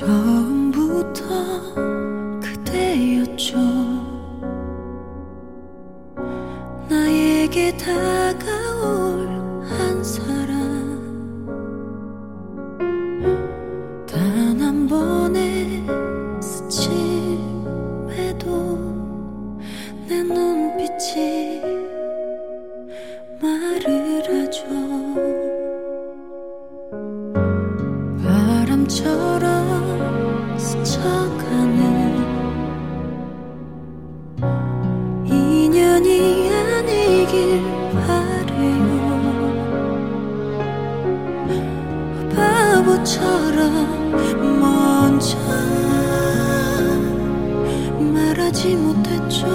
처음부터 그대였죠. 나에게 다가올 한 사람 단 한 번의 스침에도 내 눈빛이 말을 하죠 말해요 바보처럼 먼저 말하지 못했죠.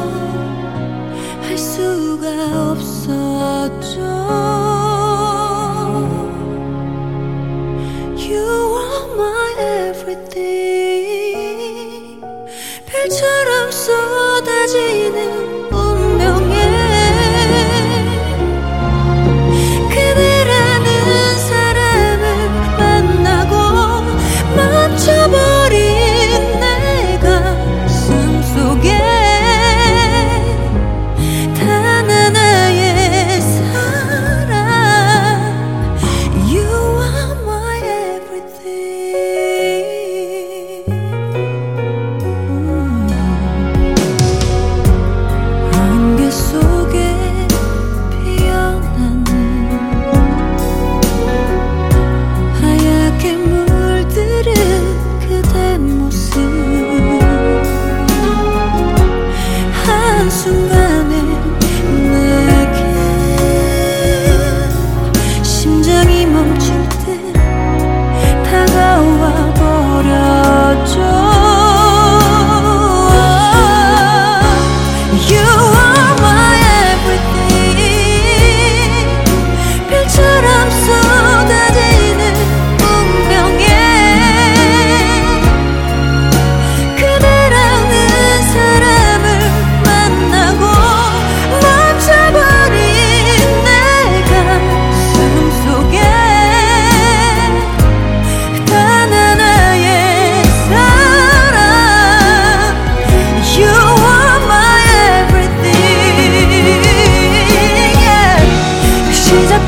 할 수가 없었죠. 별처럼 쏟아지는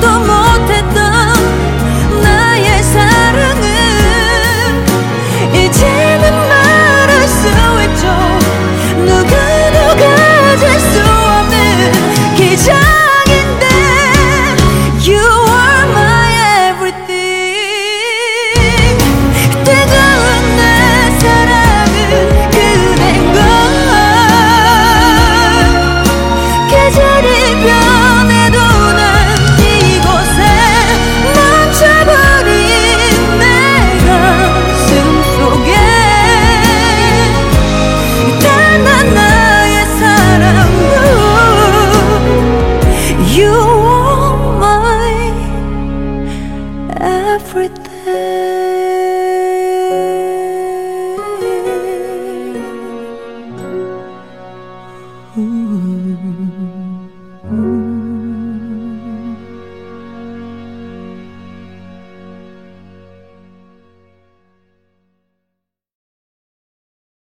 потом